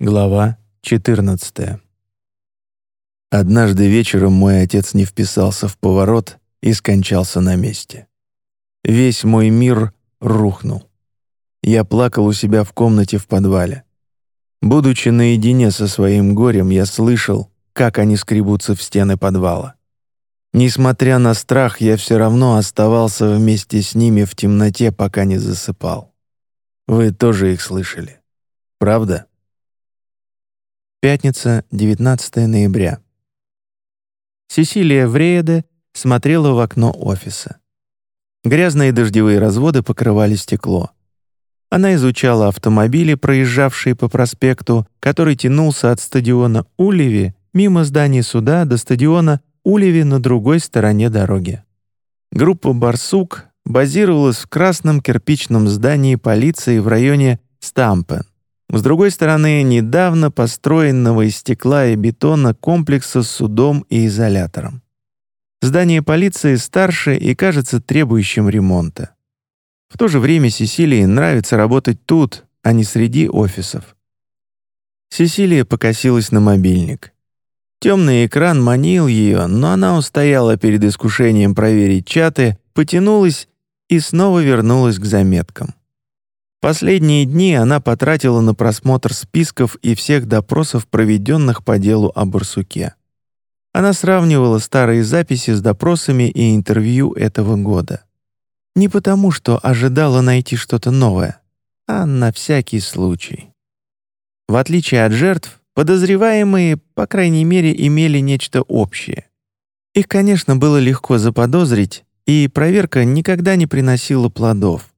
Глава 14. Однажды вечером мой отец не вписался в поворот и скончался на месте. Весь мой мир рухнул. Я плакал у себя в комнате в подвале. Будучи наедине со своим горем, я слышал, как они скребутся в стены подвала. Несмотря на страх, я все равно оставался вместе с ними в темноте, пока не засыпал. Вы тоже их слышали. Правда? Пятница, 19 ноября. Сесилия Врееде смотрела в окно офиса. Грязные дождевые разводы покрывали стекло. Она изучала автомобили, проезжавшие по проспекту, который тянулся от стадиона Улеви мимо здания суда до стадиона Улеви на другой стороне дороги. Группа «Барсук» базировалась в красном кирпичном здании полиции в районе Стампен. С другой стороны, недавно построенного из стекла и бетона комплекса с судом и изолятором. Здание полиции старше и кажется требующим ремонта. В то же время Сесилии нравится работать тут, а не среди офисов. Сесилия покосилась на мобильник. Темный экран манил ее, но она устояла перед искушением проверить чаты, потянулась и снова вернулась к заметкам. Последние дни она потратила на просмотр списков и всех допросов, проведенных по делу о барсуке. Она сравнивала старые записи с допросами и интервью этого года. Не потому, что ожидала найти что-то новое, а на всякий случай. В отличие от жертв, подозреваемые, по крайней мере, имели нечто общее. Их, конечно, было легко заподозрить, и проверка никогда не приносила плодов.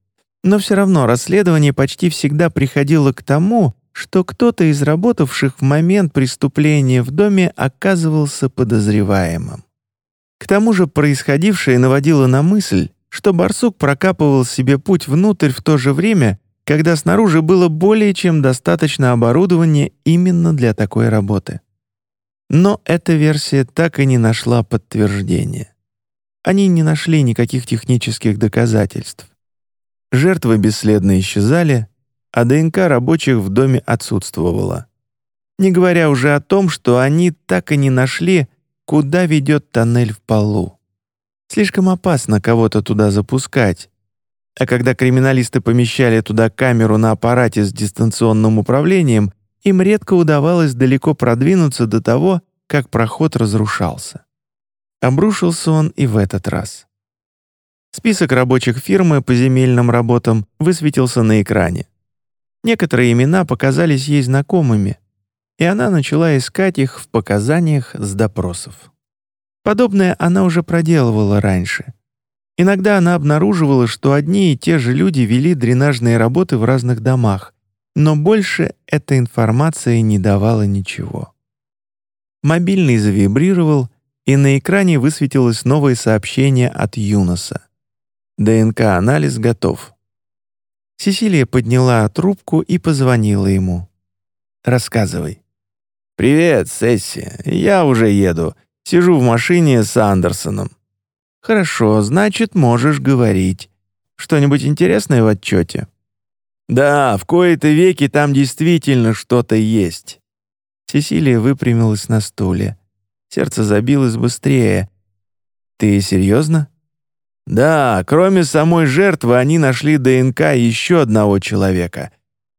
Но все равно расследование почти всегда приходило к тому, что кто-то из работавших в момент преступления в доме оказывался подозреваемым. К тому же происходившее наводило на мысль, что барсук прокапывал себе путь внутрь в то же время, когда снаружи было более чем достаточно оборудования именно для такой работы. Но эта версия так и не нашла подтверждения. Они не нашли никаких технических доказательств. Жертвы бесследно исчезали, а ДНК рабочих в доме отсутствовала. Не говоря уже о том, что они так и не нашли, куда ведет тоннель в полу. Слишком опасно кого-то туда запускать. А когда криминалисты помещали туда камеру на аппарате с дистанционным управлением, им редко удавалось далеко продвинуться до того, как проход разрушался. Обрушился он и в этот раз. Список рабочих фирмы по земельным работам высветился на экране. Некоторые имена показались ей знакомыми, и она начала искать их в показаниях с допросов. Подобное она уже проделывала раньше. Иногда она обнаруживала, что одни и те же люди вели дренажные работы в разных домах, но больше эта информация не давала ничего. Мобильный завибрировал, и на экране высветилось новое сообщение от Юноса. ДНК-анализ готов. Сесилия подняла трубку и позвонила ему. «Рассказывай». «Привет, Сесси. Я уже еду. Сижу в машине с Андерсоном». «Хорошо, значит, можешь говорить. Что-нибудь интересное в отчете?» «Да, в кои-то веки там действительно что-то есть». Сесилия выпрямилась на стуле. Сердце забилось быстрее. «Ты серьезно?» Да, кроме самой жертвы, они нашли ДНК еще одного человека.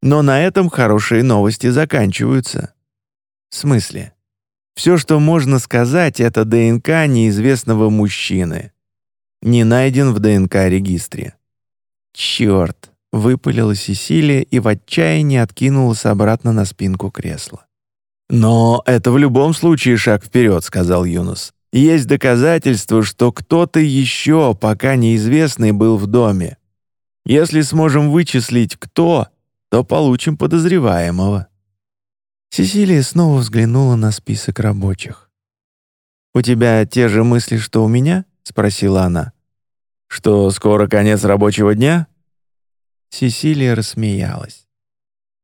Но на этом хорошие новости заканчиваются. В смысле? Все, что можно сказать, это ДНК неизвестного мужчины. Не найден в ДНК-регистре. Черт! Выпалила Сесилия и в отчаянии откинулась обратно на спинку кресла. «Но это в любом случае шаг вперед», — сказал Юнус. Есть доказательства, что кто-то еще, пока неизвестный, был в доме. Если сможем вычислить, кто, то получим подозреваемого». Сесилия снова взглянула на список рабочих. «У тебя те же мысли, что у меня?» — спросила она. «Что скоро конец рабочего дня?» Сесилия рассмеялась.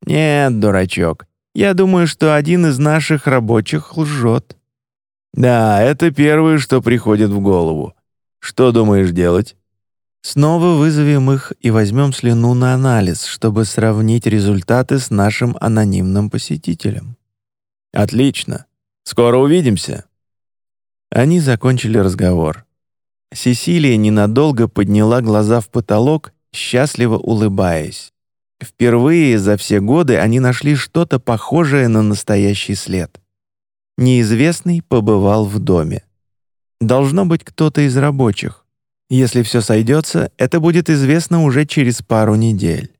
«Нет, дурачок, я думаю, что один из наших рабочих лжет». Да, это первое, что приходит в голову. Что думаешь делать? Снова вызовем их и возьмем слюну на анализ, чтобы сравнить результаты с нашим анонимным посетителем. Отлично. Скоро увидимся. Они закончили разговор. Сесилия ненадолго подняла глаза в потолок, счастливо улыбаясь. Впервые за все годы они нашли что-то похожее на настоящий след. Неизвестный побывал в доме. Должно быть кто-то из рабочих. Если все сойдется, это будет известно уже через пару недель.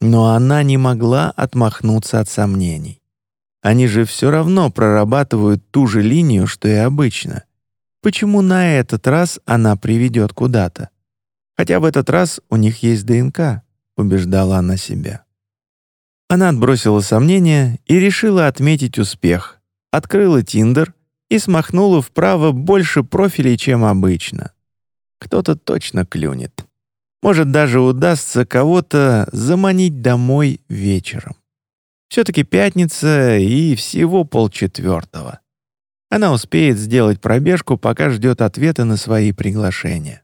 Но она не могла отмахнуться от сомнений. Они же все равно прорабатывают ту же линию, что и обычно. Почему на этот раз она приведет куда-то? Хотя в этот раз у них есть ДНК, убеждала она себя. Она отбросила сомнения и решила отметить успех. Открыла Тиндер и смахнула вправо больше профилей, чем обычно кто-то точно клюнет. Может, даже удастся кого-то заманить домой вечером. Все-таки пятница и всего полчетвертого. Она успеет сделать пробежку, пока ждет ответа на свои приглашения.